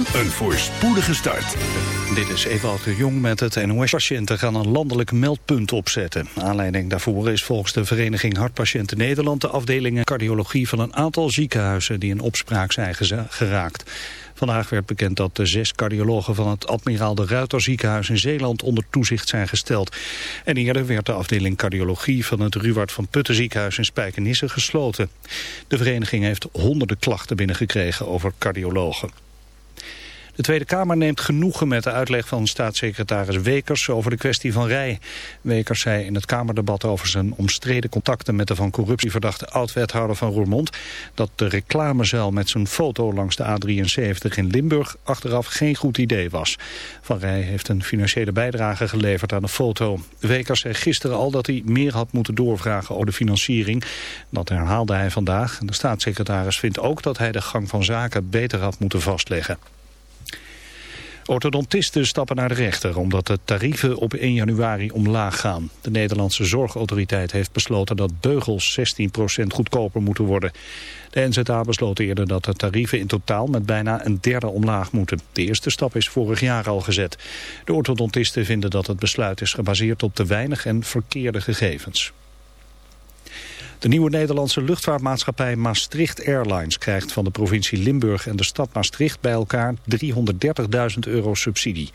Een voorspoedige start. Dit is Ewout de Jong met het NOS. Patiënten gaan een landelijk meldpunt opzetten. Aanleiding daarvoor is volgens de Vereniging Hartpatiënten Nederland... de afdelingen cardiologie van een aantal ziekenhuizen die in opspraak zijn geraakt. Vandaag werd bekend dat de zes cardiologen van het Admiraal de Ruiter ziekenhuis in Zeeland onder toezicht zijn gesteld. En eerder werd de afdeling cardiologie van het Ruward van Putten ziekenhuis in Spijkenisse gesloten. De vereniging heeft honderden klachten binnengekregen over cardiologen. De Tweede Kamer neemt genoegen met de uitleg van staatssecretaris Wekers over de kwestie van Rij. Wekers zei in het Kamerdebat over zijn omstreden contacten met de van corruptie verdachte oud-wethouder van Roermond dat de reclamezuil met zijn foto langs de A73 in Limburg achteraf geen goed idee was. Van Rij heeft een financiële bijdrage geleverd aan de foto. Wekers zei gisteren al dat hij meer had moeten doorvragen over de financiering. Dat herhaalde hij vandaag. De staatssecretaris vindt ook dat hij de gang van zaken beter had moeten vastleggen. Orthodontisten stappen naar de rechter omdat de tarieven op 1 januari omlaag gaan. De Nederlandse Zorgautoriteit heeft besloten dat beugels 16% goedkoper moeten worden. De NZA besloot eerder dat de tarieven in totaal met bijna een derde omlaag moeten. De eerste stap is vorig jaar al gezet. De orthodontisten vinden dat het besluit is gebaseerd op te weinig en verkeerde gegevens. De nieuwe Nederlandse luchtvaartmaatschappij Maastricht Airlines krijgt van de provincie Limburg en de stad Maastricht bij elkaar 330.000 euro subsidie.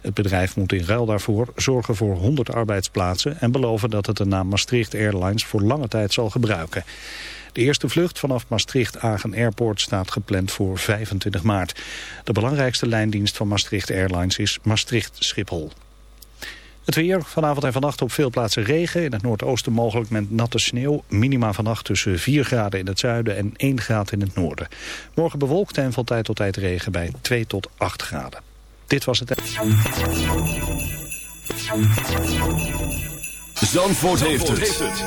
Het bedrijf moet in ruil daarvoor zorgen voor 100 arbeidsplaatsen en beloven dat het de naam Maastricht Airlines voor lange tijd zal gebruiken. De eerste vlucht vanaf Maastricht-Agen Airport staat gepland voor 25 maart. De belangrijkste lijndienst van Maastricht Airlines is Maastricht-Schiphol. Het weer, vanavond en vannacht op veel plaatsen regen. In het noordoosten mogelijk met natte sneeuw. Minima vannacht tussen 4 graden in het zuiden en 1 graad in het noorden. Morgen bewolkt en van tijd tot tijd regen bij 2 tot 8 graden. Dit was het... Zandvoort, heeft, het.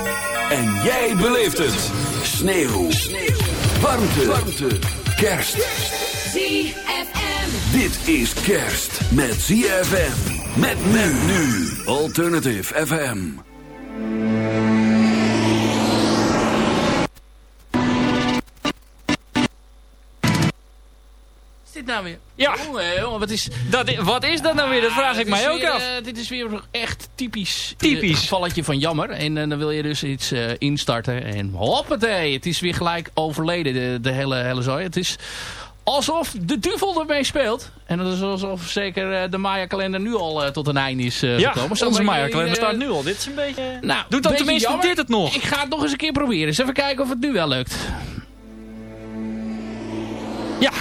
En jij beleeft het. Sneeuw. Sneeuw. Warmte. Warmte. Kerst. ZFM. Dit is kerst met ZFM. Met men nu. Alternative FM. dit nou weer? Ja. Jongen, jongen, wat is... Dat, wat is dat nou weer? Dat vraag ik mij ook weer, af. Uh, dit is weer echt typisch. Typisch. Uh, valletje van jammer. En uh, dan wil je dus iets instarten. En hoppatee, het is weer gelijk overleden, de, de hele, hele zooi. Het is alsof de duvel ermee speelt. En dat is alsof zeker de Maya-kalender nu al tot een einde is uh, ja, gekomen. Zo onze Maya-kalender staat nu al. Dit is een beetje... Nou, Doe dan tenminste jammer. dit het nog. Ik ga het nog eens een keer proberen. Eens even kijken of het nu wel lukt. Ja.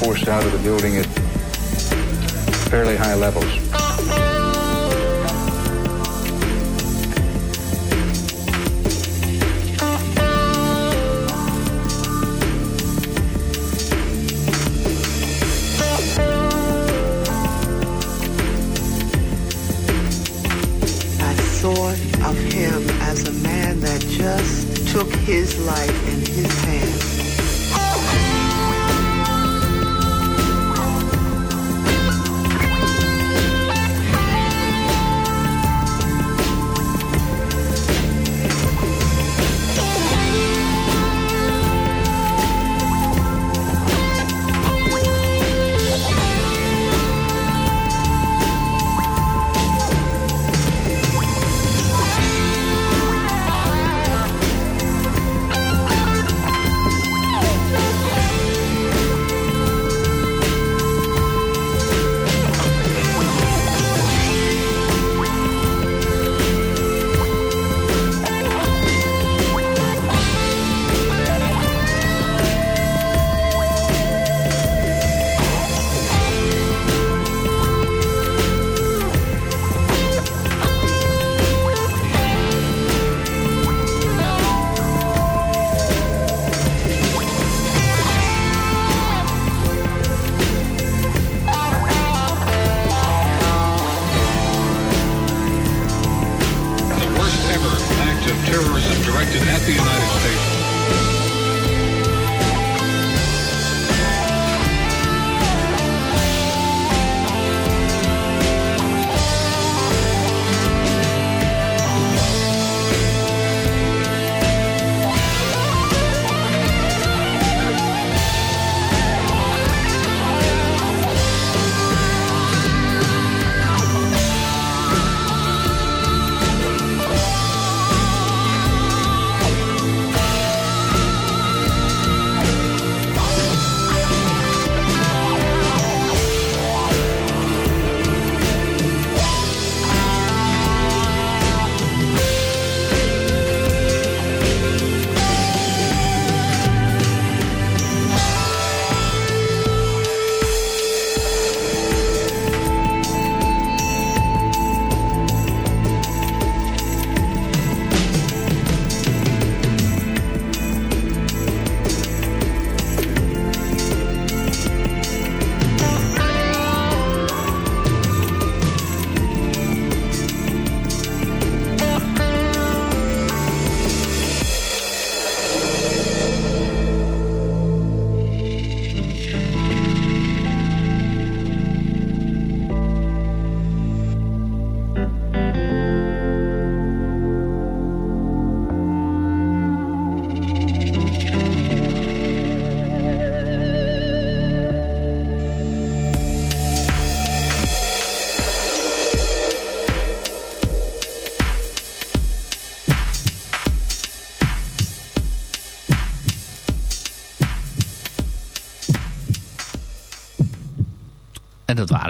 Forced out of the building at fairly high levels. I thought of him as a man that just took his life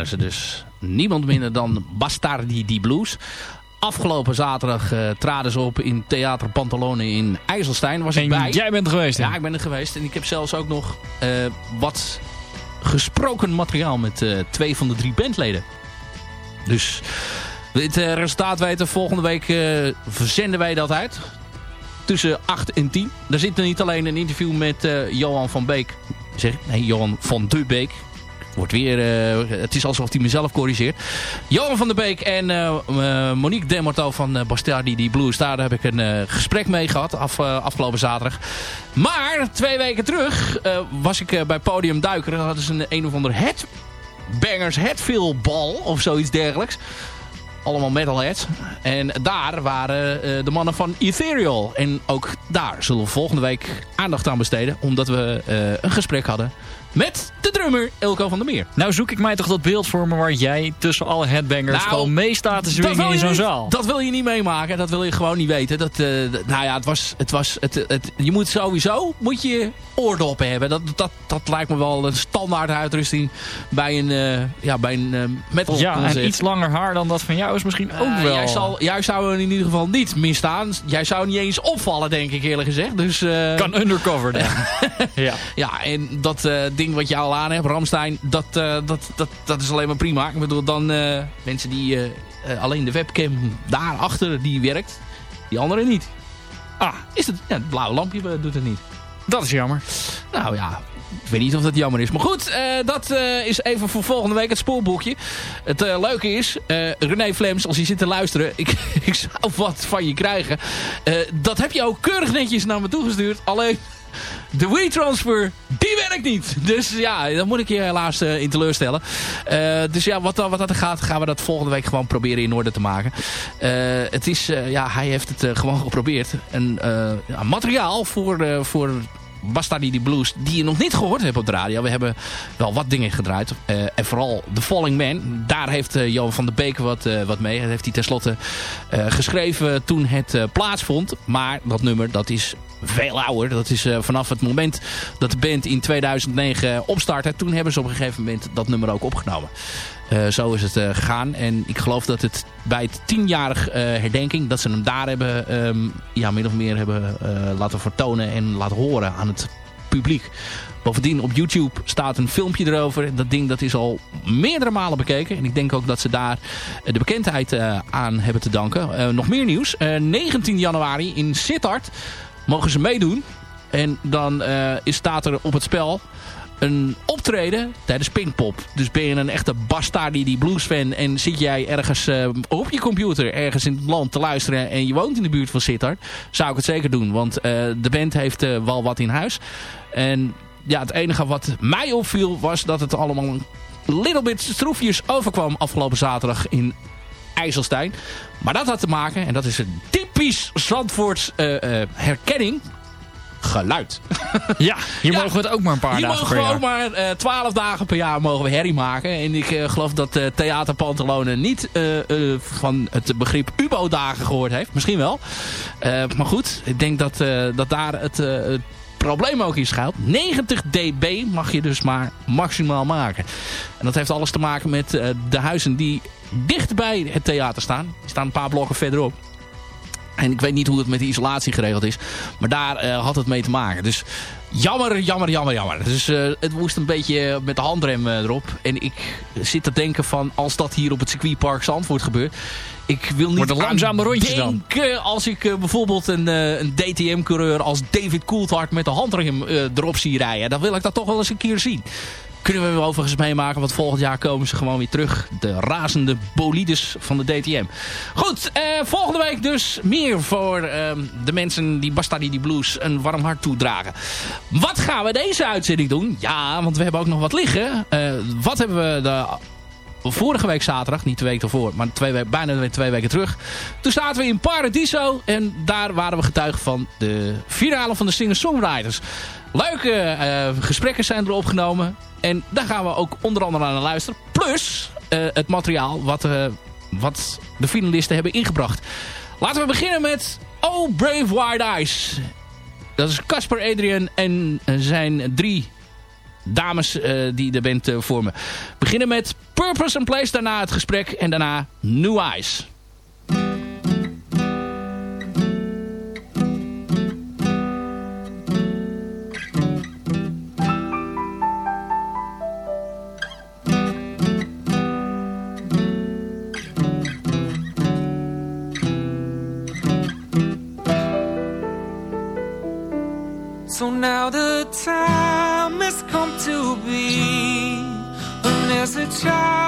waren ze dus niemand minder dan Bastardi di Blues. Afgelopen zaterdag uh, traden ze op in Theater Pantalone in IJsselstein. Was ik en bij. jij bent er geweest? Ja, ik ben er geweest. En ik heb zelfs ook nog uh, wat gesproken materiaal met uh, twee van de drie bandleden. Dus het resultaat weten. Volgende week verzenden wij dat uit. Tussen 8 en 10. Daar zit er niet alleen een interview met Johan van Beek. Zeg, nee, Johan van de Beek wordt weer, uh, het is alsof hij mezelf corrigeert. Johan van der Beek en uh, Monique Demarto van Bastardi die Blues. Daar heb ik een gesprek mee gehad af, afgelopen zaterdag. Maar twee weken terug was ik bij Podium Duiker. Dat ze een, een of ander headbangers headfill bal of zoiets dergelijks. Allemaal metalheads. En daar waren de mannen van Ethereal. En ook daar zullen we volgende week aandacht aan besteden. Omdat we een gesprek hadden met de drummer Elko van der Meer. Nou zoek ik mij toch dat beeld voor me waar jij tussen alle headbangers nou, gewoon mee staat te zwingen in zo'n zaal. Dat wil je niet meemaken. Dat wil je gewoon niet weten. Dat, uh, nou ja, het was, het was, het, het, je moet sowieso moet je oordoppen hebben. Dat, dat, dat lijkt me wel een standaard uitrusting bij een, uh, ja, bij een uh, metal Ja, en iets langer haar dan dat van jou is misschien ook wel. Jij, zal, jij zou in ieder geval niet misstaan. Jij zou niet eens opvallen, denk ik eerlijk gezegd. Dus, kan undercover dan. ja. ja, en dat ding wat je al aan hebt, Ramstein, dat, uh, dat, dat, dat is alleen maar prima. Ik bedoel, dan uh, mensen die uh, alleen de webcam daarachter die werkt, die andere niet. Ah, is het, ja, het blauwe lampje doet het niet. Dat is jammer. Nou ja, ik weet niet of dat jammer is. Maar goed, uh, dat uh, is even voor volgende week het spoorboekje. Het uh, leuke is, René Flems, als je zit te luisteren... ik, ik zou wat van je krijgen. dat heb je ook keurig netjes naar me toegestuurd. Alleen de WeTransfer, die werkt niet. Dus ja, dan moet ik je helaas uh, in teleurstellen. Uh, dus ja, wat, wat dat gaat, gaan we dat volgende week gewoon proberen in orde te maken. Uh, het is, ja, hij heeft het gewoon geprobeerd. Ja, materiaal voor, voor Bastardi die Blues, die je nog niet gehoord hebt op de radio. We hebben wel wat dingen gedraaid. Uh, en vooral The Falling Man. Daar heeft uh, Johan van der Beek wat, uh, wat mee. Dat heeft hij tenslotte geschreven toen het plaatsvond. Maar dat nummer, dat is veel ouder. Dat is vanaf het moment dat de band in 2009 opstartte. Toen hebben ze op een gegeven moment dat nummer ook opgenomen. Uh, zo is het uh, gegaan. En ik geloof dat het bij het tienjarig uh, herdenking... dat ze hem daar hebben, um, ja, min of meer hebben laten vertonen... en laten horen aan het publiek. Bovendien op YouTube staat een filmpje erover. Dat ding dat is al meerdere malen bekeken. En ik denk ook dat ze daar de bekendheid aan hebben te danken. nog meer nieuws. 19 januari in Sittard mogen ze meedoen. En dan staat er op het spel een optreden tijdens Pinkpop. Dus ben je een echte bastardi die bluesfan en zit jij ergens uh, op je computer ergens in het land te luisteren en je woont in de buurt van Sittard, zou ik het zeker doen. Want uh, de band heeft uh, wel wat in huis. En ja, het enige wat mij opviel was dat het allemaal een little bit stroefjes overkwam afgelopen zaterdag in IJsselstein. Maar dat had te maken, en dat is een typisch Zandvoorts herkenning geluid. Ja, hier mogen we het ook maar een paar dagen per jaar. Hier mogen we ook maar uh, twaalf dagen per jaar mogen we herrie maken. En ik uh, geloof dat uh, Theater niet van het begrip UBO-dagen gehoord heeft. Misschien wel. maar goed, ik denk dat, dat daar het, het probleem ook in schuilt. 90 dB mag je dus maar maximaal maken. En dat heeft alles te maken met de huizen die dicht bij het theater staan. Die staan een paar blokken verderop. En ik weet niet hoe het met de isolatie geregeld is. Maar daar uh, had het mee te maken. Dus jammer, jammer, jammer, jammer. Dus uh, het moest een beetje met de handrem uh, erop. En ik zit te denken van als dat hier op het circuitpark Zandvoort gebeurt. Ik wil niet langzame rondjes denken dan. als ik bijvoorbeeld een, een DTM-coureur als David Coulthard met de handrem erop zie rijden. Dan wil ik dat toch wel eens een keer zien kunnen we overigens meemaken. Want volgend jaar komen ze gewoon weer terug. De razende bolides van de DTM. Goed, eh, volgende week dus meer voor eh, de mensen die Bastardi die Blues een warm hart toedragen. Wat gaan we deze uitzending doen? Ja, want we hebben ook nog wat liggen. Uh, wat hebben we de vorige week zaterdag, niet de week ervoor, maar twee weken, bijna twee weken terug. Toen zaten we in Paradiso en daar waren we getuige van de finale van de singer-songwriters. Leuke uh, gesprekken zijn er opgenomen. En daar gaan we ook onder andere aan luisteren. Plus uh, het materiaal wat, uh, wat de finalisten hebben ingebracht. Laten we beginnen met Oh Brave Wide Eyes. Dat is Casper Adrian en zijn drie dames die de band vormen. Beginnen met Purpose and Place, daarna het gesprek en daarna New Eyes. time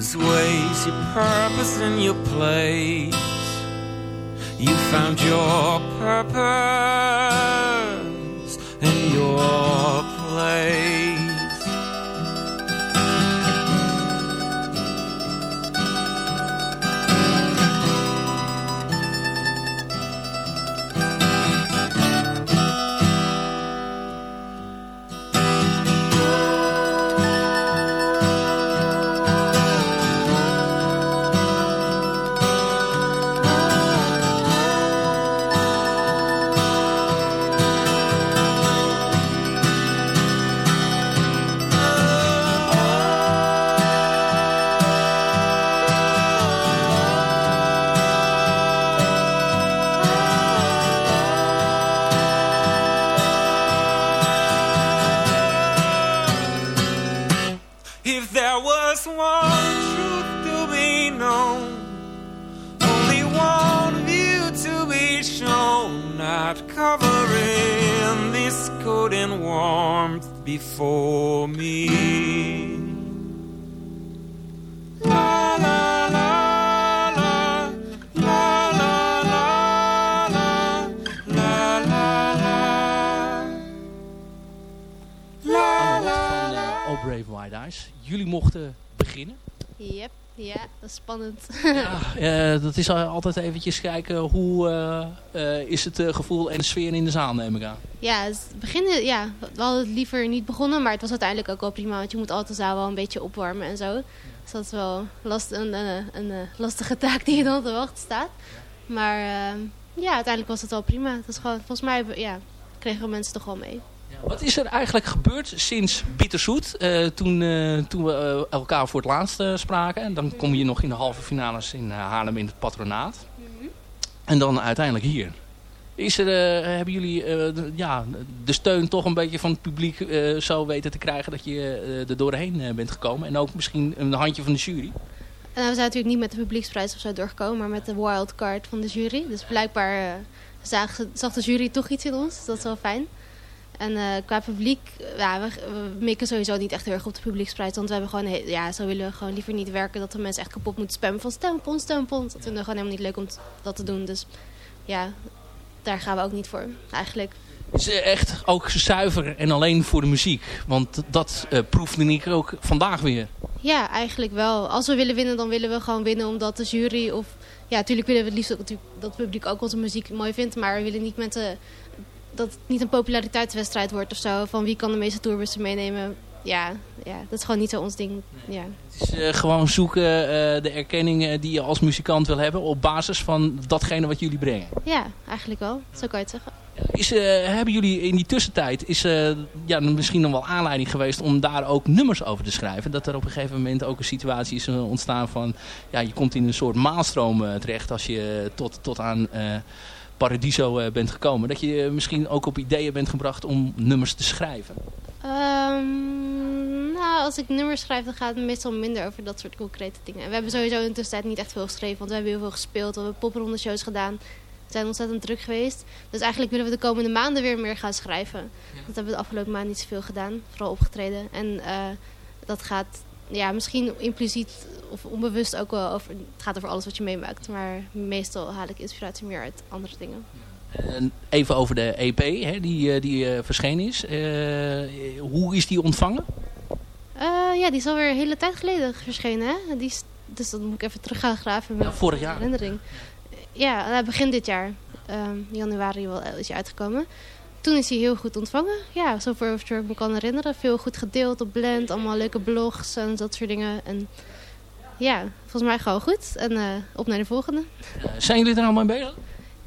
mysterious ways, your purpose and your place. You found your purpose spannend. ja, uh, dat is altijd eventjes kijken hoe uh, uh, is het gevoel en de sfeer in de zaal neem ik aan. Ja, beginnen, ja, we hadden het liever niet begonnen, maar het was uiteindelijk ook wel prima. Want je moet altijd de zaal wel een beetje opwarmen en zo. Dus dat is wel last, een, een, een, lastige taak die je dan te wachten staat. Maar ja, uiteindelijk was het wel prima. Het was gewoon, volgens mij ja, kregen mensen toch wel mee. Wat is er eigenlijk gebeurd sinds Bitterzoet? Uh, toen, uh, toen we uh, elkaar voor het laatst spraken. En dan kom je nog in de halve finales in Haarlem in het patronaat. Mm -hmm. En dan uiteindelijk hier. Is er, hebben jullie de, ja, de steun toch een beetje van het publiek zo weten te krijgen dat je er doorheen bent gekomen? En ook misschien een handje van de jury? Nou, we zijn natuurlijk niet met de publieksprijs of zo doorgekomen, maar met de wildcard van de jury. Dus blijkbaar zag, zag de jury toch iets in ons. Dus dat is wel fijn. En uh, qua publiek, ja, we, we, mikken sowieso niet echt heel erg op de publieksprijs. Want we hebben gewoon, ja, zo willen we gewoon liever niet werken dat de mensen echt kapot moeten spammen van stempon, stempon. Dat vinden we gewoon helemaal niet leuk om dat te doen. Dus ja, daar gaan we ook niet voor, eigenlijk. Het is echt ook zuiver en alleen voor de muziek. Want dat uh, proefde ik ook vandaag weer. Ja, eigenlijk wel. Als we willen winnen, dan willen we gewoon winnen omdat de jury... of Ja, natuurlijk willen we het liefst dat het publiek ook onze muziek mooi vindt. Maar we willen niet met de, dat het niet een populariteitswedstrijd wordt of zo. Van wie kan de meeste tourbussen meenemen. Ja, ja, dat is gewoon niet zo ons ding. Ja. Het is uh, gewoon zoeken uh, de erkenning die je als muzikant wil hebben op basis van datgene wat jullie brengen. Ja, eigenlijk wel. Zo kan je het zeggen. Is, uh, hebben jullie in die tussentijd is, ja, misschien nog wel aanleiding geweest om daar ook nummers over te schrijven? Dat er op een gegeven moment ook een situatie is ontstaan van... Ja, je komt in een soort maalstroom terecht als je tot, tot aan Paradiso bent gekomen. Dat je misschien ook op ideeën bent gebracht om nummers te schrijven. Um, nou, als ik nummers schrijf, dan gaat het meestal minder over dat soort concrete dingen. En we hebben sowieso in de tussentijd niet echt veel geschreven, want we hebben heel veel gespeeld. We hebben popronde shows gedaan. We zijn ontzettend druk geweest. Dus eigenlijk willen we de komende maanden weer meer gaan schrijven. Ja. Dat hebben we de afgelopen maanden niet zoveel gedaan. Vooral opgetreden. En uh, dat gaat ja, misschien impliciet of onbewust ook wel over... Het gaat over alles wat je meemaakt. Maar meestal haal ik inspiratie meer uit andere dingen. En even over de EP hè, die, die uh, verschenen is. Uh, hoe is die ontvangen? ja, die is alweer een hele tijd geleden verschenen. Hè? Die is, dus dan moet ik even terug gaan graven. Met ja, vorig jaar. Herinnering ja, begin dit jaar, um, januari, wel, is hij uitgekomen. Toen is hij heel goed ontvangen. Ja, zover ik me kan herinneren. Veel goed gedeeld op Blend, allemaal leuke blogs en dat soort dingen. En ja, volgens mij gewoon goed. En uh, op naar de volgende. zijn jullie er allemaal mee bezig?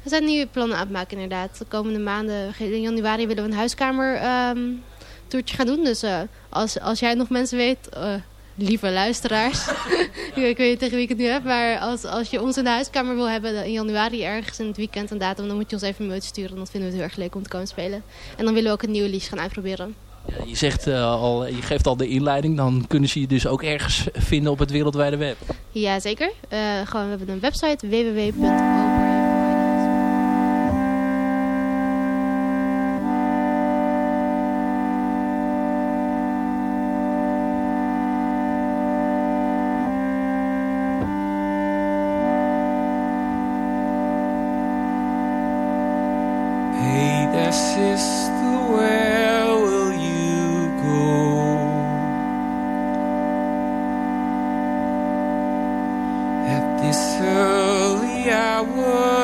We zijn nieuwe plannen aan het maken inderdaad. De komende maanden, in januari willen we een huiskamer um, toertje gaan doen. Dus uh, als, als jij nog mensen weet, uh, lieve luisteraars. ik weet niet tegen wie ik het nu heb. Maar als, als je ons in de huiskamer wil hebben in januari ergens in het weekend een datum. Dan moet je ons even een mailtje sturen. Dat vinden we het heel erg leuk om te komen spelen. En dan willen we ook een nieuwe liedje gaan uitproberen. Ja, je, zegt, uh, al, je geeft al de inleiding. Dan kunnen ze je dus ook ergens vinden op het wereldwijde web. Ja, zeker. Uh, gewoon, we hebben een website www.open this early hour.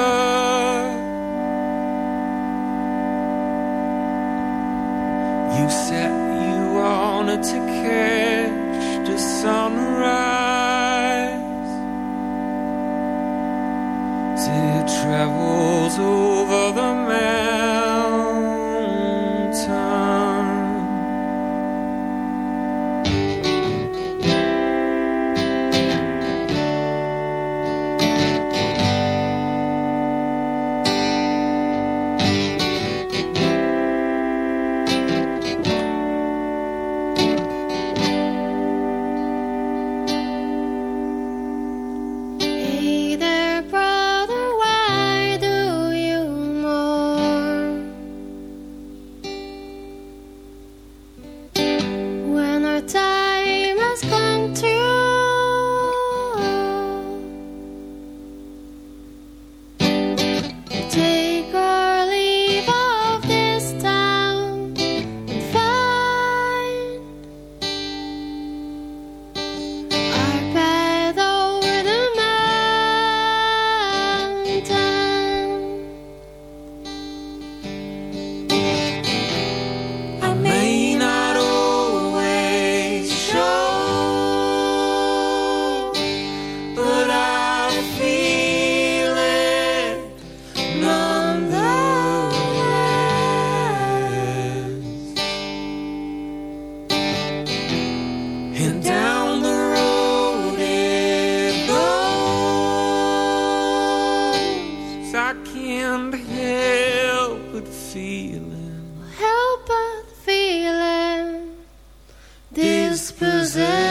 possess.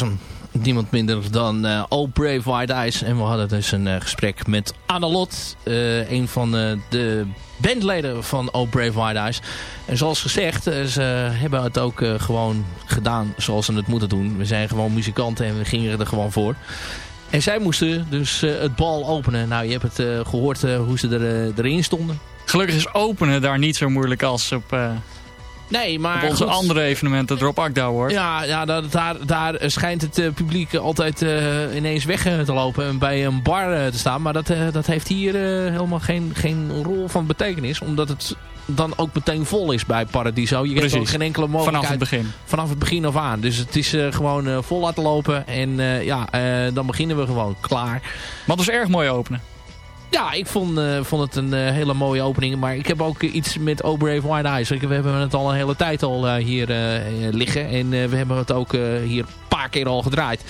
Hem. Niemand minder dan uh, Oh Brave White Eyes. En we hadden dus een uh, gesprek met Annalot. Uh, een van de bandleden van Oh Brave White Eyes. En zoals gezegd, ze hebben het ook gewoon gedaan zoals ze het moeten doen. We zijn gewoon muzikanten en we gingen er gewoon voor. En zij moesten dus het bal openen. Nou, je hebt het gehoord hoe ze er, erin stonden. Gelukkig is openen daar niet zo moeilijk als op... Nee, maar... Op onze andere evenementen, Drop Akda wordt. Ja, ja daar, daar schijnt het uh, publiek altijd uh, ineens weg te lopen en bij een bar te staan. Maar dat, dat heeft hier helemaal geen, geen rol van betekenis. Omdat het dan ook meteen vol is bij Paradiso. Je hebt ook geen enkele mogelijkheid. Vanaf het begin. Vanaf het begin af aan. Dus het is gewoon vol laten lopen. En ja, dan beginnen we gewoon. Klaar. Maar het was erg mooi openen. Ja, ik vond, uh, vond het een uh, hele mooie opening. Maar ik heb ook iets met Oh Brave White Eyes. We hebben het al een hele tijd al hier liggen. En we hebben het ook hier een paar keer al gedraaid.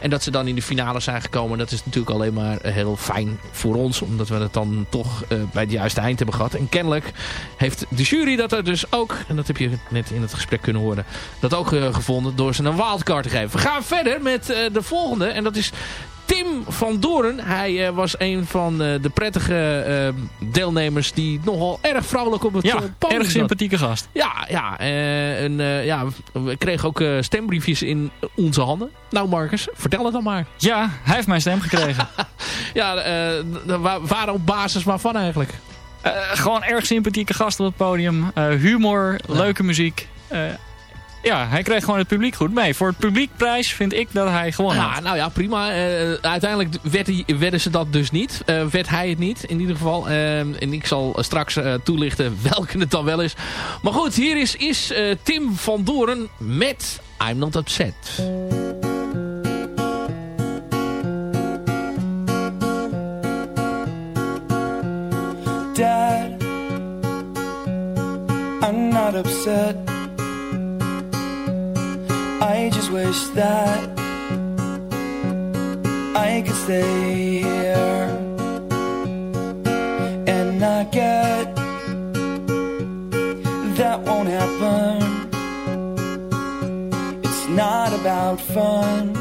En dat ze dan in de finale zijn gekomen. Dat is natuurlijk alleen maar heel fijn voor ons. Omdat we het dan toch bij het juiste eind hebben gehad. En kennelijk heeft de jury dat er dus ook... En dat heb je net in het gesprek kunnen horen. Dat ook gevonden door ze een wildcard te geven. We gaan verder met de volgende. En dat is Tim van Doorn. Hij uh, was een van uh, de prettige uh, deelnemers die nogal erg vrouwelijk op het ja, podium erg sympathieke gast. Ja, ja, en, ja, we kregen ook stembriefjes in onze handen. Nou Marcus, vertel het dan maar. Ja, hij heeft mijn stem gekregen. ja, waar op basis waarvan eigenlijk? gewoon erg sympathieke gast op het podium. humor, ja. leuke muziek. Ja, hij kreeg gewoon het publiek goed mee. Voor het publiekprijs vind ik dat hij gewonnen ja, Nou ja, prima. Uh, uiteindelijk werd hij, werden ze dat dus niet. Uh, werd hij het niet, in ieder geval. Uh, en ik zal straks toelichten welke het dan wel is. Maar goed, hier is, is Tim van Doorn met I'm Not Upset. Dad, I'm not upset. I just wish that I could stay here and not get that won't happen. It's not about fun,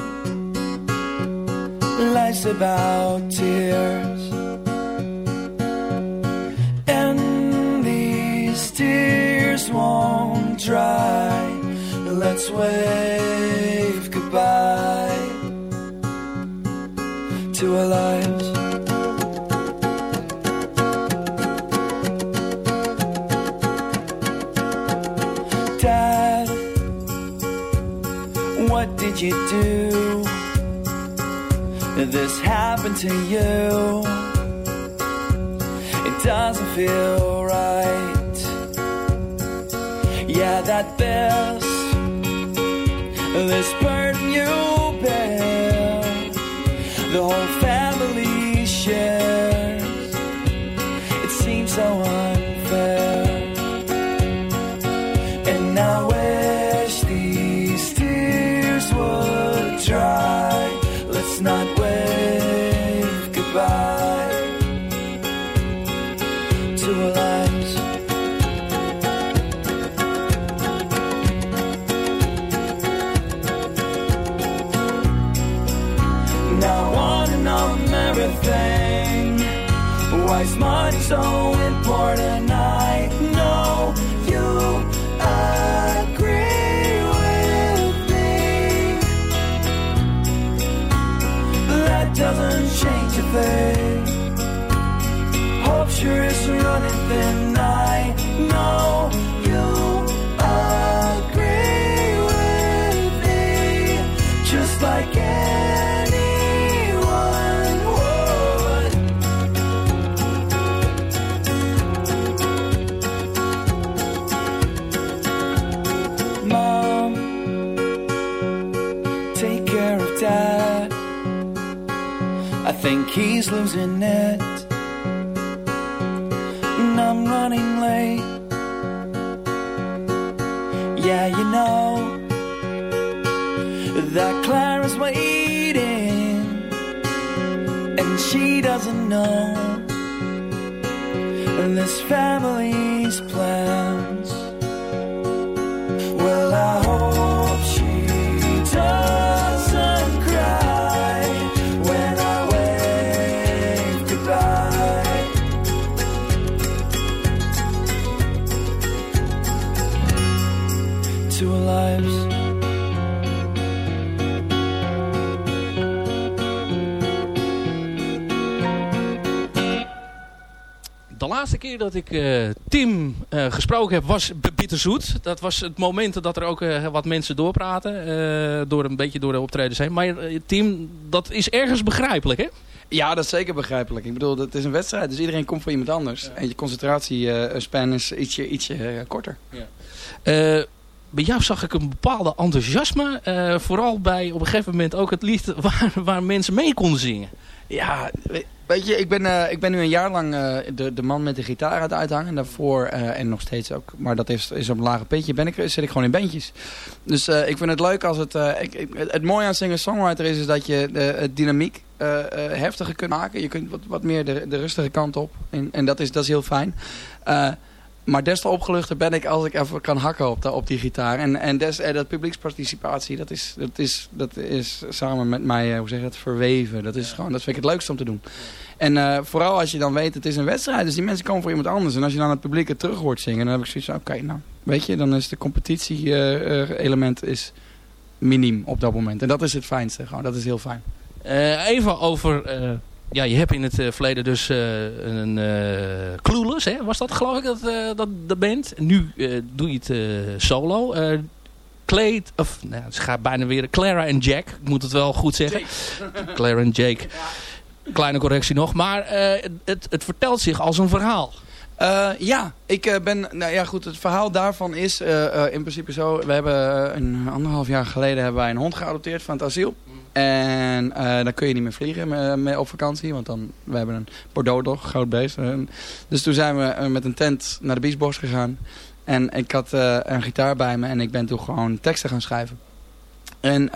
life's about tears. And these tears won't dry let's wave goodbye to our lives. Dad, what did you do? This happened to you. It doesn't feel right. Yeah, that best this burden you bear, the whole family into our lives. De laatste keer dat ik eh, Tim eh, gesproken heb was bitterzoet. Dat was het moment dat er ook eh, wat mensen doorpraten. eh, door een beetje door de optredens heen. Maar Tim, dat is ergens begrijpelijk hè? Ja, dat is zeker begrijpelijk. Ik bedoel, het is een wedstrijd, dus iedereen komt voor iemand anders. En je concentratiespan is ietsje, ietsje korter. Eh, bij jou zag ik een bepaalde enthousiasme. eh, vooral bij op een gegeven moment ook het lied waar, waar mensen mee konden zingen. Ja, we- weet je, ik ben, eh, ik ben nu een jaar lang eh, de, de man met de gitaar aan het uithangen. En daarvoor, en nog steeds ook, maar dat is, is op een lage pitje, ben ik, zit ik gewoon in bandjes. Dus ik vind het leuk als het... het, mooie aan singer-songwriter is, is dat je de, dynamiek heftiger kunt maken. Je kunt wat, wat meer de, de rustige kant op. En, en dat, is, dat is heel fijn. Maar des te opgeluchter ben ik als ik even kan hakken op, de, op die gitaar. En, en des, eh, dat publieksparticipatie, dat is, dat, is, dat is samen met mij, eh, hoe zeg je het, verweven. Dat, is gewoon, dat vind ik het leukste om te doen. En eh, vooral als je dan weet, het is een wedstrijd. Dus die mensen komen voor iemand anders. En als je dan het publiek het terug hoort zingen, dan heb ik zoiets van, oké, nou, weet je, dan is de competitie-element is miniem op dat moment. En dat is het fijnste, gewoon, dat is heel fijn. Even over... eh, ja, je hebt in het eh, verleden dus eh, een uh, Clueless, hè? was dat geloof ik, dat, eh, dat de band. Nu eh, doe je het eh, solo. Eh Clay, of nou, het gaat bijna weer Clara en Jack. Ik moet het wel goed zeggen. Clara en Jake. Kleine correctie nog. Maar eh, het, het vertelt zich als een verhaal. Uh, ja, ik uh, ben, nou ja goed, het verhaal daarvan is uh, in principe zo. We hebben een anderhalf jaar geleden hebben wij een hond geadopteerd van het asiel. En dan kun je niet meer vliegen mee op vakantie, want dan, we hebben een Bordeaux dog, groot beest. dus toen zijn we met een tent naar de Biesbos gegaan. En ik had een gitaar bij me en ik ben toen gewoon teksten gaan schrijven. En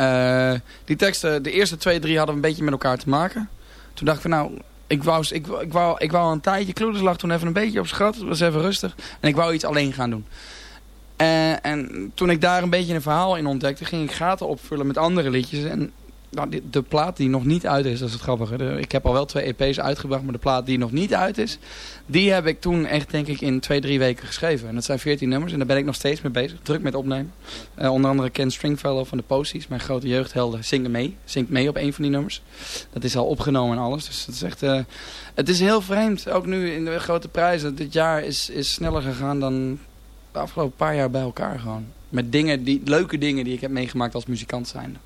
die teksten, de eerste twee, drie hadden een beetje met elkaar te maken. Toen dacht ik van nou, ik wou, ik, ik, wou, ik wou een tijdje, Kloeders lag toen even een beetje op schat. Het was even rustig. En ik wou iets alleen gaan doen. En, en toen ik daar een beetje een verhaal in ontdekte, ging ik gaten opvullen met andere liedjes. En nou, de, plaat die nog niet uit is, dat is het grappige. Ik heb al wel twee EP's uitgebracht, maar de plaat die nog niet uit is, die heb ik toen echt denk ik in twee, drie weken geschreven. En dat zijn veertien nummers en daar ben ik nog steeds mee bezig. Druk met opnemen. Uh, onder andere Ken Stringfellow van de Posies, mijn grote jeugdhelden, zingt mee. Zingt mee op een van die nummers. Dat is al opgenomen en alles. Dus het is echt... Uh, het is heel vreemd, ook nu in de grote prijzen. Dit jaar is, is sneller gegaan dan de afgelopen paar jaar bij elkaar gewoon. Met dingen die, leuke dingen die ik heb meegemaakt als muzikant zijnde.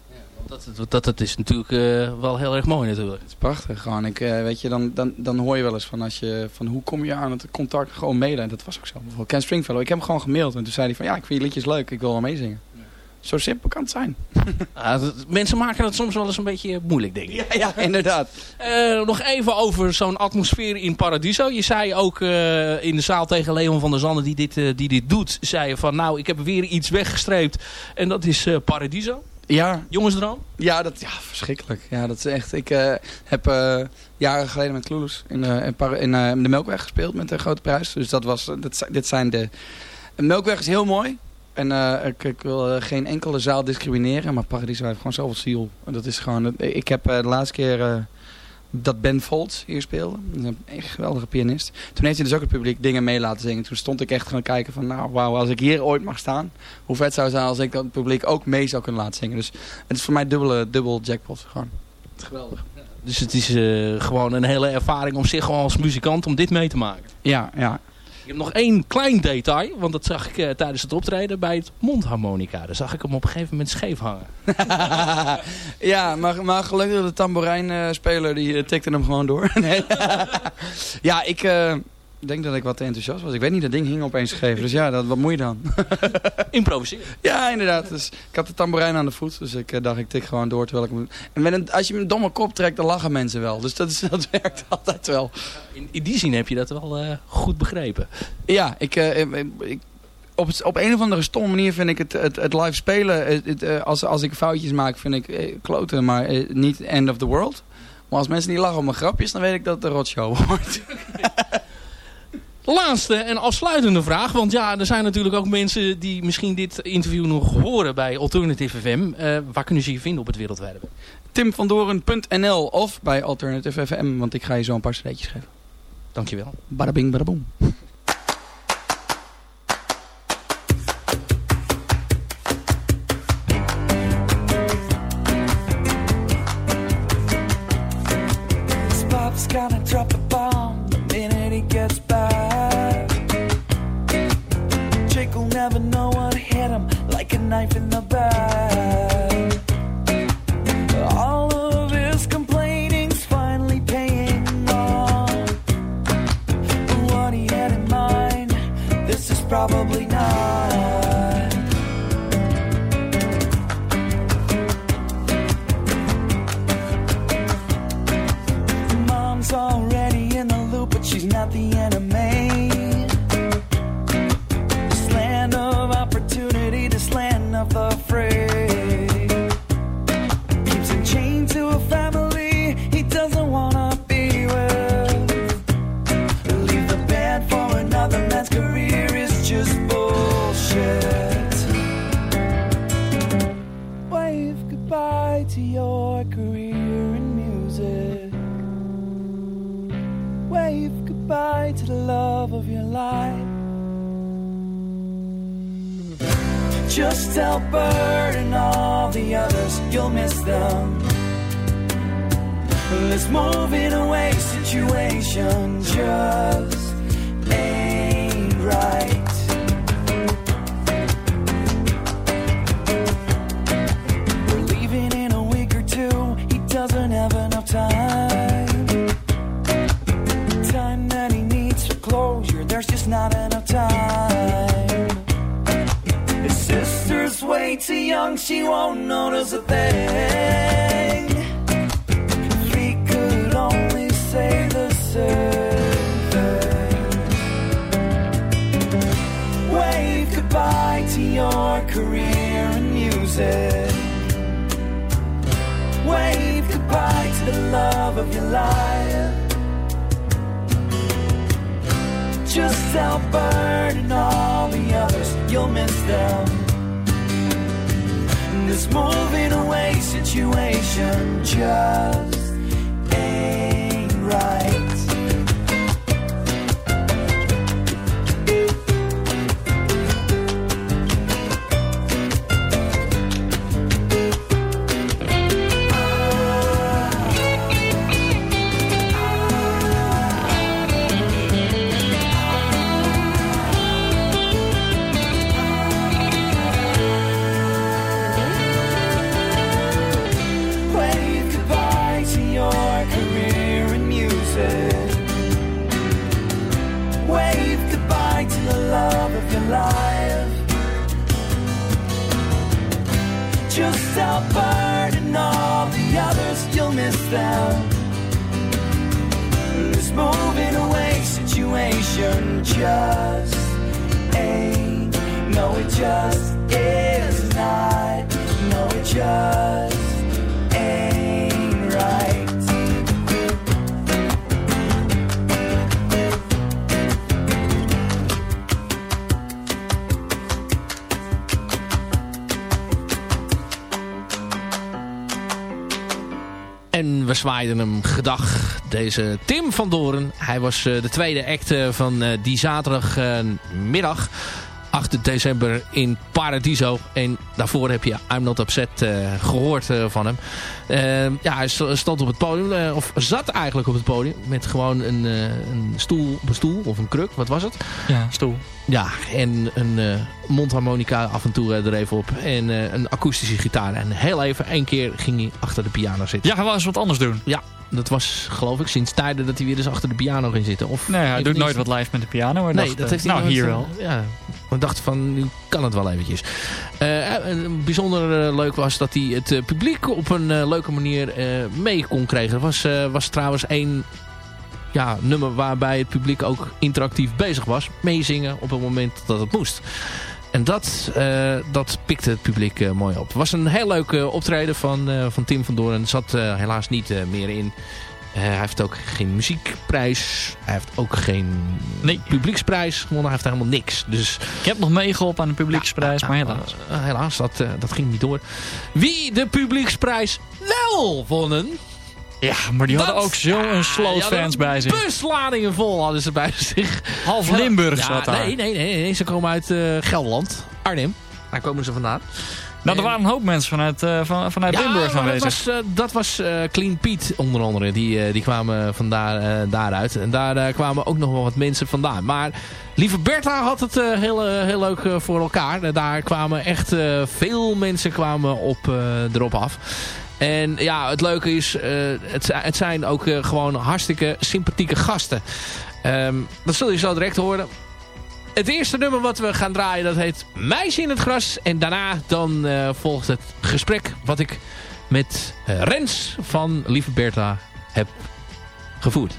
Dat, dat, dat is natuurlijk uh, wel heel erg mooi natuurlijk. Het is prachtig gewoon. Ik, uh, weet je, dan, dan, dan hoor je wel eens van, als je, van hoe kom je aan het contact gewoon mailen. En dat was ook zo. Bijvoorbeeld Ken Stringfellow. Ik heb hem gewoon gemaild. En toen zei hij van ja, ik vind je liedjes leuk. Ik wil wel meezingen. Ja. Zo simpel kan het zijn. Ah, dat, mensen maken het soms wel eens een beetje moeilijk, denk ik. Ja, ja inderdaad. Uh, nog even over zo'n atmosfeer in Paradiso. Je zei ook uh, in de zaal tegen Leon van der Zanden, die dit, uh, die dit doet, zei je van nou, ik heb weer iets weggestreept. En dat is Paradiso. Ja. Jongensdroom? Ja, dat, ja, verschrikkelijk. Ja, dat is echt. Ik uh, heb uh, jaren geleden met Kloelus in, uh, in, in uh, de Melkweg gespeeld met de grote prijs. Dus dat was, dat, dit zijn de... De Melkweg is heel mooi. En ik, ik, wil geen enkele zaal discrimineren, maar Paradiso heeft gewoon zoveel ziel. Dat is gewoon... Ik heb de laatste keer dat Ben Foltz hier speelde. Een geweldige pianist. Toen heeft hij dus ook het publiek dingen mee laten zingen. Toen stond ik echt gaan kijken van, nou wauw, als ik hier ooit mag staan. Hoe vet zou het zijn als ik dat publiek ook mee zou kunnen laten zingen. Dus het is voor mij dubbele, dubbel jackpot. Gewoon. Geweldig. Dus het is uh, gewoon een hele ervaring om zich gewoon als muzikant om dit mee te maken. Ja, ja. Ik heb nog één klein detail, want dat zag ik uh, tijdens het optreden bij het mondharmonica. Daar zag ik hem op een gegeven moment scheef hangen. ja, maar, maar gelukkig de tamboerijnspeler uh, die uh, tikte hem gewoon door. ja, ik uh, denk dat ik wat te enthousiast was. Ik weet niet, dat ding hing opeens scheef. Dus ja, dat, wat moet je dan? Improviseren. Ja, inderdaad. Dus ik had de tamboerijn aan de voet, dus ik dacht ik tik gewoon door terwijl ik moet. En met een, als je een domme kop trekt, dan lachen mensen wel. Dus dat, is, dat werkt altijd wel. In, in die zin heb je dat wel goed begrepen. Ja, ik... ik op, het, op een of andere stomme manier vind ik het, het, het live spelen, het, het, als, als ik foutjes maak, vind ik eh, kloten, maar eh, niet end of the world. Maar als mensen niet lachen om mijn grapjes, dan weet ik dat het een rotshow wordt. Laatste en afsluitende vraag, want ja, er zijn natuurlijk ook mensen die misschien dit interview nog horen bij Alternative FM. Uh, waar kunnen ze je vinden op het wereldwijde web? timvandoren.nl of bij Alternative FM, want ik ga je zo een paar streetjes geven. Dankjewel. Badabing, badaboom. Knife in the zwaaiden hem gedag, deze Tim van Doren. Hij was eh, de tweede act eh, van eh, die zaterdagmiddag. 8 december in Paradiso. En daarvoor heb je I'm Not Upset eh, gehoord eh, van hem. Eh, ja, hij st- stond op het podium. eh, of zat eigenlijk op het podium. Met gewoon een, een stoel een stoel. Of een kruk. Wat was het? Ja, stoel. Ja, en een eh, mondharmonica af en toe er even op. En een akoestische gitaar. En heel even, één keer ging hij achter de piano zitten. Ja, hij was wat anders doen. Ja, dat was geloof ik sinds tijden dat hij weer eens achter de piano ging zitten. Of Nee, hij doet nooit wat live met de piano. Maar Nee, dacht, dat heeft hij Nou, hier wel. Ja, ik dacht van, nu kan het wel eventjes. Eh, eh, bijzonder eh, leuk was dat hij het publiek op een leuke manier mee kon krijgen. Er was, was trouwens één ja, nummer waarbij het publiek ook interactief bezig was. Meezingen op het moment dat het moest. En dat, dat pikte het publiek mooi op. Het was een heel leuk optreden van, van Tim van Doorn. Er zat helaas niet meer in. Eh, hij heeft ook geen muziekprijs. Hij heeft ook geen Nee. publieksprijs gewonnen. Hij heeft helemaal niks. Dus Ik heb nog meegeholpen aan de publieksprijs, maar helaas. eh, helaas, dat, eh, dat ging niet door. Wie de publieksprijs wel wonnen... Ja, maar die hadden ook zo'n sloot Ja, fans bij zich. Busladingen vol hadden ze bij zich. Half Limburg Ja, zat daar. Nee, nee, nee, nee, ze komen uit Gelderland. Arnhem. Daar komen ze vandaan. Nou, er En- waren een hoop mensen vanuit, eh, van, vanuit ja, Limburg dat aanwezig. was, eh, dat was eh, Clean Pete onder andere. Die, die kwamen van daar, eh, daaruit. En daar kwamen ook nog wel wat mensen vandaan. Maar lieve Bertha had het heel, heel leuk voor elkaar. Daar kwamen echt veel mensen kwamen op, erop af. En ja, het leuke is, het, het zijn ook gewoon hartstikke sympathieke gasten. Ehm, dat zul je zo direct horen. Het eerste nummer wat we gaan draaien, dat heet Meisje in het gras. En daarna dan eh, volgt het gesprek wat ik met eh, Rens van Lieve Bertha heb gevoerd.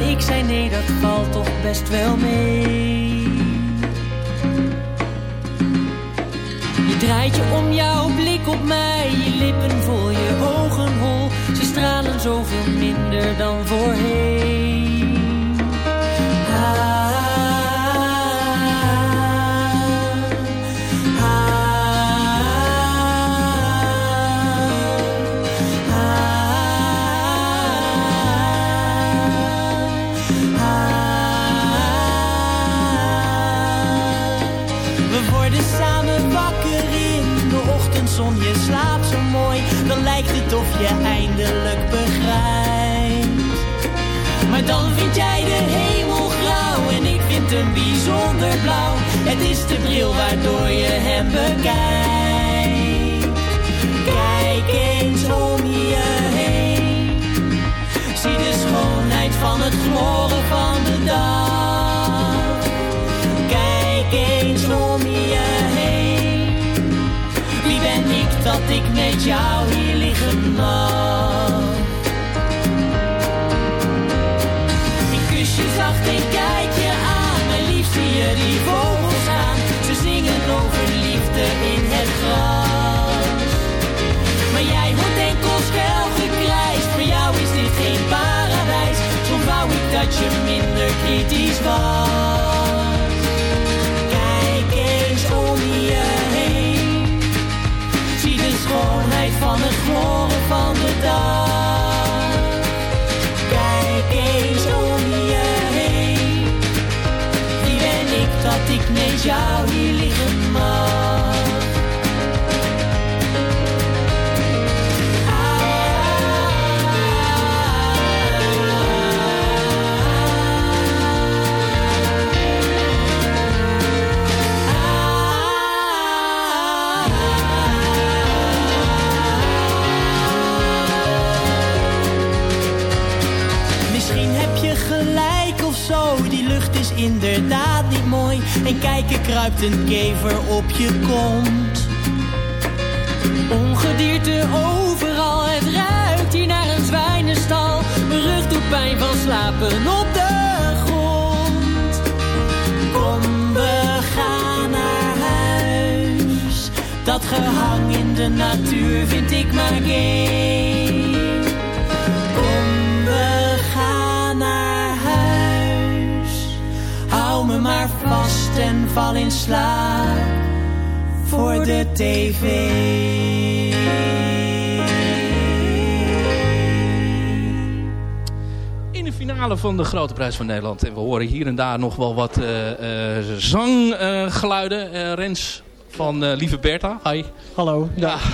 En ik zei nee, dat valt toch best wel mee. Je draait je om, jouw blik op mij. Je lippen vol, je ogen hol. Ze stralen zoveel minder dan voorheen. Je eindelijk begrijpt. Maar dan vind jij de hemel grauw en ik vind hem bijzonder blauw. Het is de bril waardoor je hem bekijkt. Kijk eens om je heen. Zie de schoonheid van het gloren van de dag. Met jou hier liggen mag? Ik kus je zacht en kijk je aan. Mijn liefst zie je die vogels gaan. Ze zingen over liefde in het gras. Maar jij hoort enkel schel gekrijs. Voor jou is dit geen paradijs. Soms wou ik dat je minder kritisch was. Misschien heb je gelijk of zo, die lucht is inderdaad En kijken kruipt een kever op je kont. Ongedierte overal, het ruikt hier naar een zwijnenstal. Mijn rug doet pijn van slapen op de grond. Kom, we gaan naar huis. Dat gehang in de natuur vind ik maar gay. Me maar vast en val in slaap voor de tv. In de finale van de Grote Prijs van Nederland. En we horen hier en daar nog wel wat eh, eh, zanggeluiden. Eh, Rens van eh, Lieve Bertha. Hi. Hallo. Ja.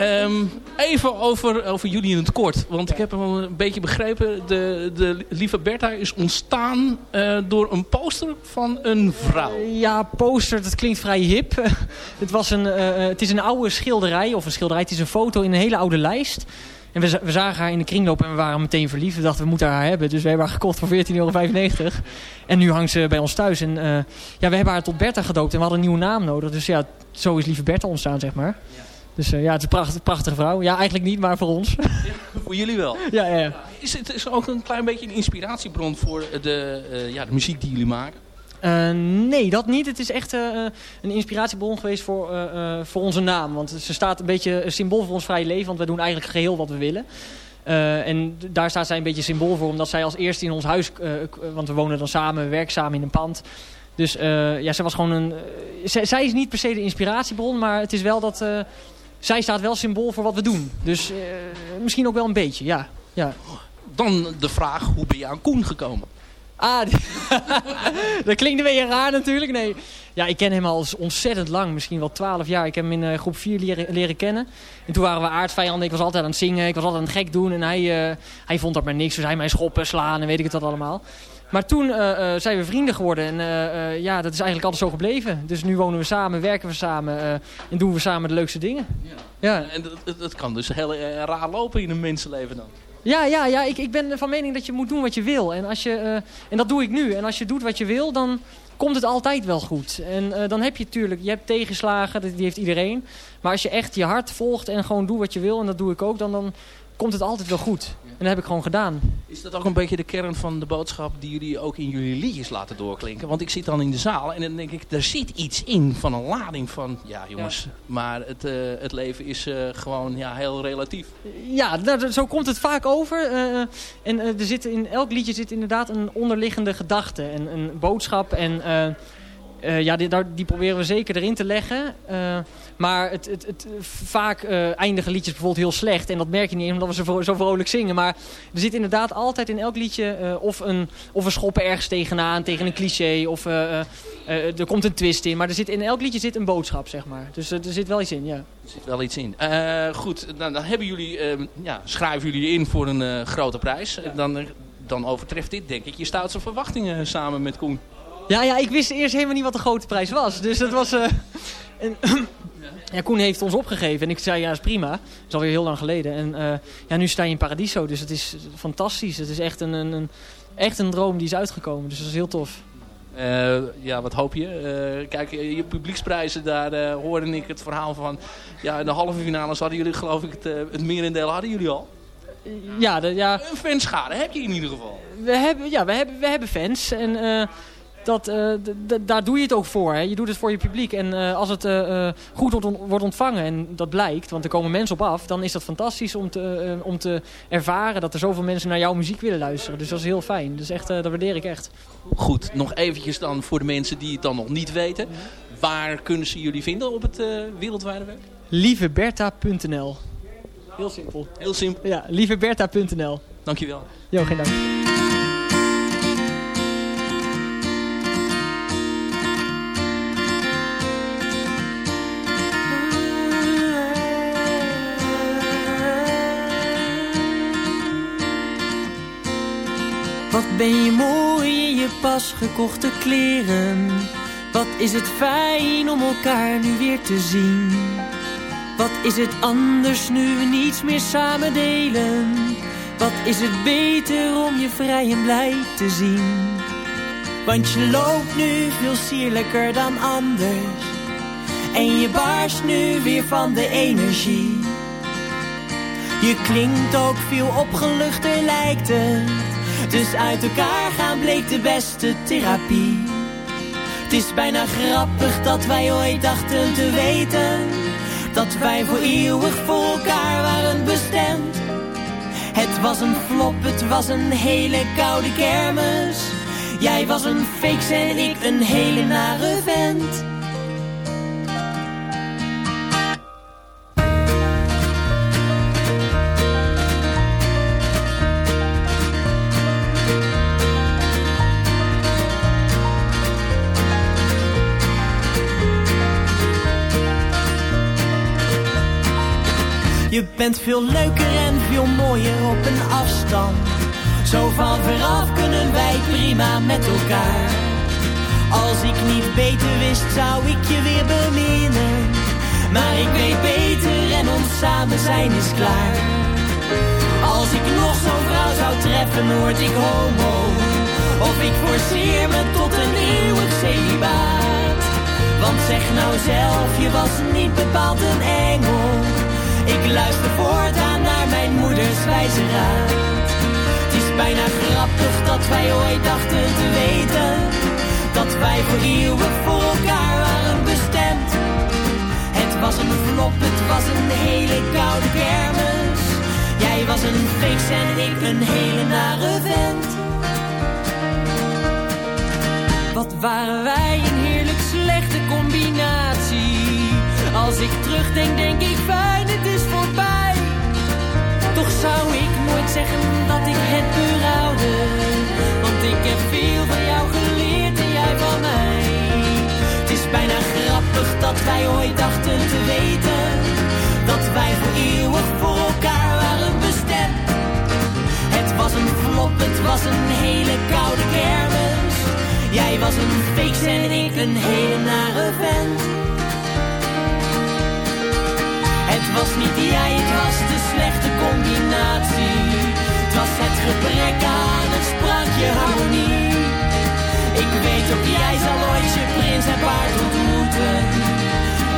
Ehm, even over, over jullie in het kort. Want ik heb hem een beetje begrepen. De, de Lieve Bertha is ontstaan eh, door een poster van een vrouw. Ja, poster, dat klinkt vrij hip. het, was een, eh, het is een oude schilderij, of een schilderij, het is een foto in een hele oude lijst. En we, we zagen haar in de kringloop en we waren meteen verliefd. We dachten, we moeten haar hebben. Dus we hebben haar gekocht voor 14,95 euro. En nu hangt ze bij ons thuis. En eh, ja, we hebben haar tot Bertha gedoopt en we hadden een nieuwe naam nodig. Dus ja, zo is Lieve Bertha ontstaan, zeg maar. Dus eh, ja, het is een prachtige, prachtige vrouw. Ja, eigenlijk niet, maar voor ons. Voor jullie wel. ja, ja, ja. Is het is ook een klein beetje een inspiratiebron voor de, eh, ja, de muziek die jullie maken? Eh, nee, dat niet. Het is echt een inspiratiebron geweest voor, eh, eh, voor onze naam. Want ze staat een beetje een symbool voor ons vrije leven. Want wij doen eigenlijk geheel wat we willen. Eh, en daar staat zij een beetje symbool voor. Omdat zij als eerste in ons huis... eh, want we wonen dan samen, we werken samen in een pand. Dus eh, ja, zij was gewoon een... zij, zij is niet per se de inspiratiebron. Maar het is wel dat... zij staat wel symbool voor wat we doen. Dus eh, misschien ook wel een beetje, ja. ja. Dan de vraag, hoe ben je aan Koen gekomen? Ah, dat klinkt een beetje raar natuurlijk. Nee. Ja, ik ken hem al ontzettend lang, misschien wel twaalf jaar. Ik heb hem in eh, groep 4 leren, leren kennen. En toen waren we aardvijanden. Ik was altijd aan het zingen, ik was altijd aan het gek doen. En hij, eh, hij vond dat maar niks. Dus hij mij schoppen, slaan en weet ik het dat allemaal. Maar toen eh, eh, zijn we vrienden geworden. En eh, ja, dat is eigenlijk altijd zo gebleven. Dus nu wonen we samen, werken we samen en doen we samen de leukste dingen. Ja. En dat, dat- kan dus heel raar lopen in een mensenleven dan. Ja, ja, ja ik, ik ben van mening dat je moet doen wat je wil. En, als je, en dat doe ik nu. En als je doet wat je wil, dan komt het altijd wel goed. En dan heb je natuurlijk, je hebt tegenslagen, die heeft iedereen. Maar als je echt je hart volgt en gewoon doet wat je wil, en dat doe ik ook, dan, dan komt het altijd wel goed. Dat heb ik gewoon gedaan. Is dat ook een beetje de kern van de boodschap die jullie ook in jullie liedjes laten doorklinken? Want ik zit dan in de zaal en dan denk ik, er zit iets in van een lading van... Ja jongens, maar het, eh, het leven is eh, gewoon ja, heel relatief. Ja, nou, zo komt het vaak over. eh, en er zit in elk liedje zit inderdaad een onderliggende gedachte en een boodschap. En eh, ja, die, die proberen we zeker erin te leggen. Eh, maar het, het, het, vaak eh, eindigen liedjes bijvoorbeeld heel slecht. En dat merk je niet omdat we zo, vro- zo vrolijk zingen. Maar er zit inderdaad altijd in elk liedje of, een, of we schoppen ergens tegenaan, tegen een cliché. Of er komt een twist in. Maar er zit, in elk liedje zit een boodschap, zeg maar. Dus er zit wel iets in, ja. Er zit wel iets in. Goed, dan, dan hebben jullie, eh, ja, schrijven jullie in voor een grote prijs. Dan, dan overtreft dit denk ik je stoutste verwachtingen samen met Koen. Ja, ja, ik wist eerst helemaal niet wat de grote prijs was. Dus dat was... eh, en, ja, Koen heeft ons opgegeven en ik zei ja, is prima. Dat is alweer heel lang geleden. En eh, ja, nu sta je in Paradiso, dus het is fantastisch. Het is echt een, een, een, echt een droom die is uitgekomen, dus dat is heel tof. Eh, ja, wat hoop je? Kijk, je publieksprijzen, daar eh, hoorde ik het verhaal van... Ja, in de halve finales hadden jullie geloof ik het, het merendeel hadden jullie al. Ja, de, ja Een fanschade heb je in ieder geval. we hebben, ja, we hebben, we hebben fans en dat, eh, daar doe je het ook voor. Hè. Je doet het voor je publiek. En eh, als het eh, goed wordt, on- wordt ontvangen en dat blijkt, want er komen mensen op af, dan is dat fantastisch om te, om te ervaren dat er zoveel mensen naar jouw muziek willen luisteren. Dus dat is heel fijn. Dus echt, dat waardeer ik echt. Goed, nog eventjes dan voor de mensen die het dan nog niet weten. Waar kunnen ze jullie vinden op het wereldwijde web? Lieveberta.nl Heel simpel. Heel simpel. Ja, lieveberta.nl Dankjewel. Jo, geen dank. Ben je mooi in je pas gekochte kleren. Wat is het fijn om elkaar nu weer te zien. Wat is het anders nu we niets meer samen delen. Wat is het beter om je vrij en blij te zien. Want je loopt nu veel sierlijker dan anders. En je barst nu weer van de energie. Je klinkt ook veel opgeluchter lijkt het. Dus uit elkaar gaan bleek de beste therapie. Het is bijna grappig dat wij ooit dachten te weten. Dat wij voor eeuwig voor elkaar waren bestemd. Het was een flop, het was een hele koude kermis. Jij was een fake en ik een hele nare vent. Bent veel leuker en veel mooier op een afstand. Zo van veraf kunnen wij prima met elkaar. Als ik niet beter wist, zou ik je weer beminnen. Maar ik weet beter en ons samen zijn is klaar. Als ik nog zo'n vrouw zou treffen, word ik homo. Of ik forceer me tot een eeuwig celibaat. Want zeg nou zelf, je was niet bepaald een engel. Ik luister voortaan naar mijn moeders wijze raad. Het is bijna grappig dat wij ooit dachten te weten. Dat wij voor eeuwig voor elkaar waren bestemd. Het was een flop, het was een hele koude kermis. Jij was een feest en ik een hele nare vent. Wat waren wij een heerlijk slechte combinatie. Als ik terugdenk, denk ik fijn, het is voorbij. Toch zou ik nooit zeggen dat ik het berouwde. Want ik heb veel van jou geleerd en jij van mij. Het is bijna grappig dat wij ooit dachten te weten. Dat wij voor eeuwig voor elkaar waren bestemd. Het was een flop, het was een hele koude kermis. Jij was een feest en ik een hele nare vent. Was niet jij, het was de slechte combinatie. Het was het gebrek aan het sprankje harmonie. Ik weet ook jij zal ooit je prins en paard ontmoeten.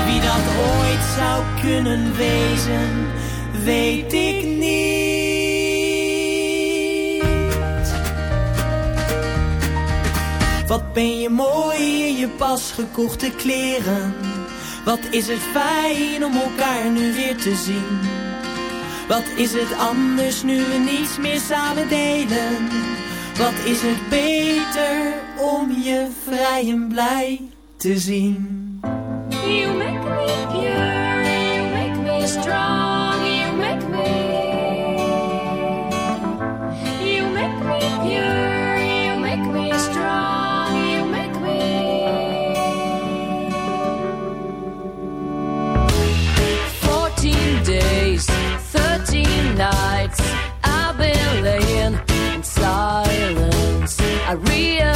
Wie dat ooit zou kunnen wezen, weet ik niet. Wat ben je mooi in je pas gekochte kleren. Wat is het fijn om elkaar nu weer te zien. Wat is het anders nu we niets meer samen delen. Wat is het beter om je vrij en blij te zien. You make me pure, you make me strong, nights, I've been laying in silence. I realize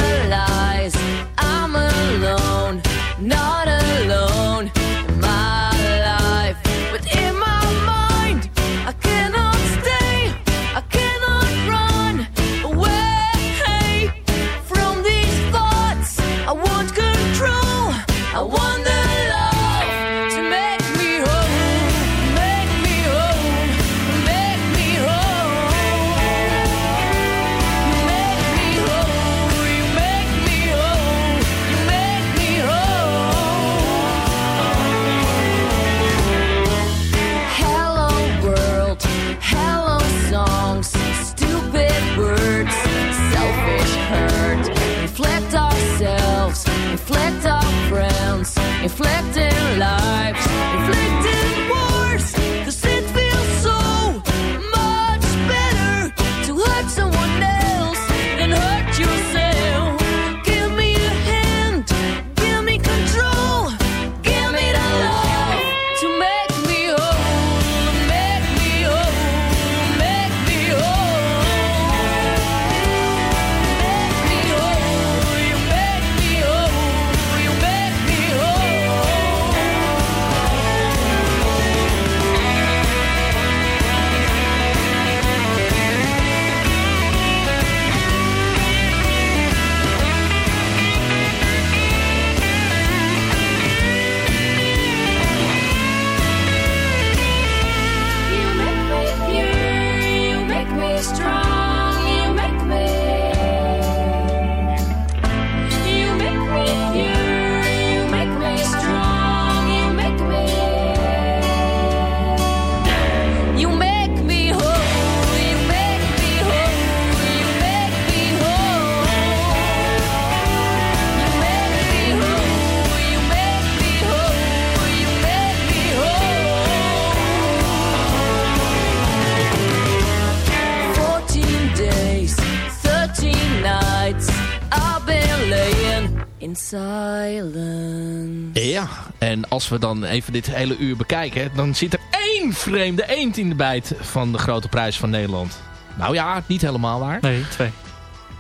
silence. Ja, en als we dan even dit hele uur bekijken... dan zit er één vreemde eend in de bijt van de grote prijs van Nederland. Nou ja, niet helemaal waar. Nee, twee.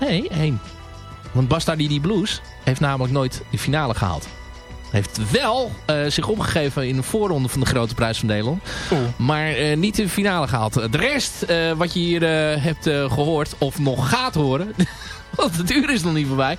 Nee, één. Want Bastard die Blues heeft namelijk nooit de finale gehaald. Heeft wel eh, zich opgegeven in de voorronde van de Grote Prijs van Nederland. Maar eh, niet de finale gehaald. De rest eh, wat je hier eh, hebt eh, gehoord, of nog gaat horen... want het uur is nog niet voorbij...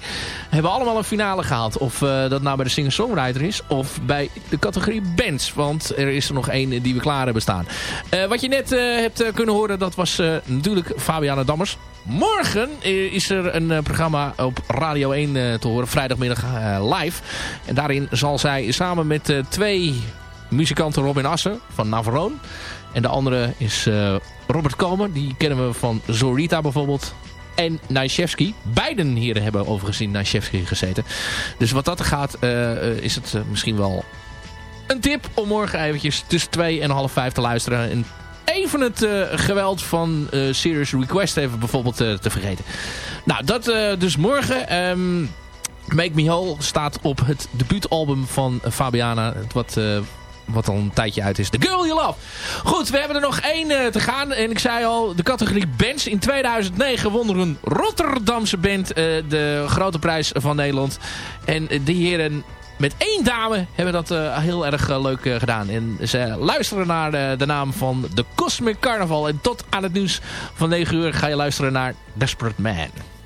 hebben allemaal een finale gehaald. Of eh, dat nou bij de singer-songwriter is... of bij de categorie bands. Want er is er nog één die we klaar hebben staan. Eh, wat je net eh, hebt kunnen horen... dat was natuurlijk Fabiana Dammers. Morgen is er een programma op Radio 1 eh, te horen. Vrijdagmiddag live. En daarin zal zij samen met twee muzikanten Robin Assen van Navarone... en de andere is Robert Komen. Die kennen we van Zorita bijvoorbeeld en Naishevsky. Beiden heren hebben overigens in Naishevsky gezeten. Dus wat dat gaat, eh, eh, is het eh, misschien wel een tip om morgen eventjes tussen 2 en half 5 te luisteren. En even het geweld van eh Serious Request even bijvoorbeeld te vergeten. Nou, dat dus morgen. Ehm, Make Me Whole staat op het debuutalbum van Fabiana. Wat, wat al een tijdje uit is. The Girl You Love. Goed, we hebben er nog één eh, te gaan. En ik zei al, de categorie bands. In 2009 won een Rotterdamse band eh, de grote prijs van Nederland. En eh, die heren met één dame hebben dat heel erg leuk gedaan. En ze luisteren naar de naam van The Cosmic Carnival. En tot aan het nieuws van 9 uur ga je luisteren naar Desperate Man.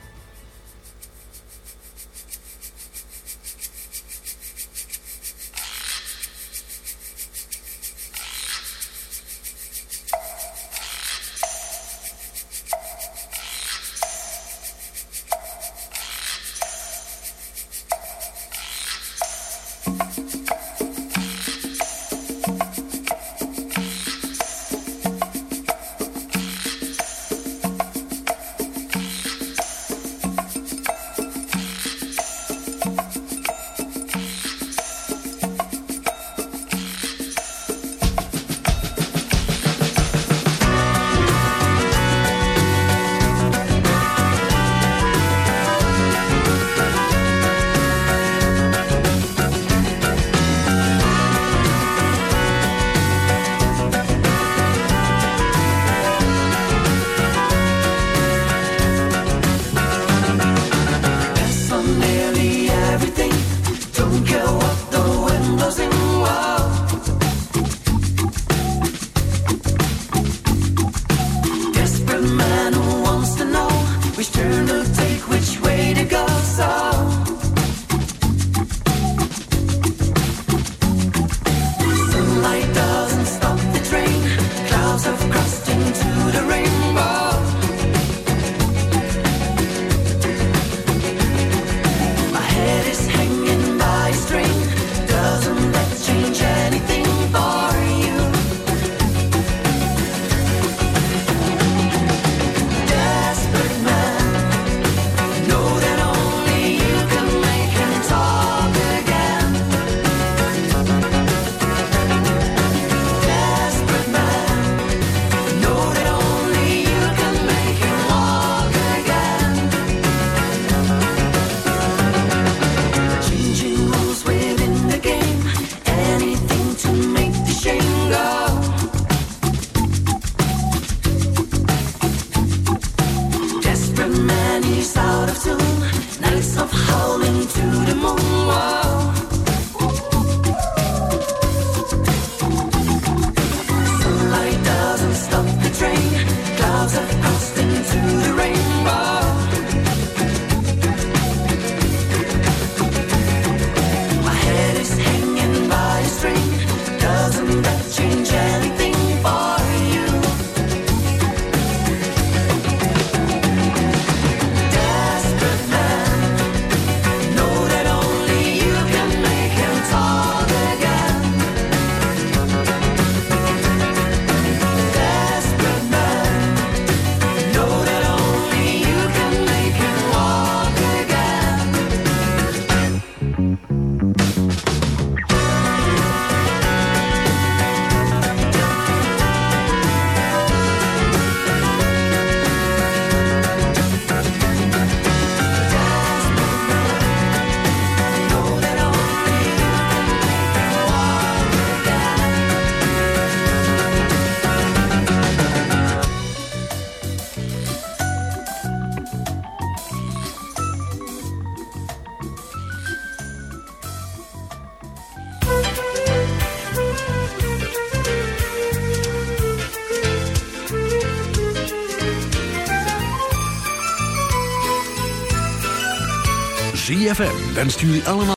3FM wenst jullie allemaal...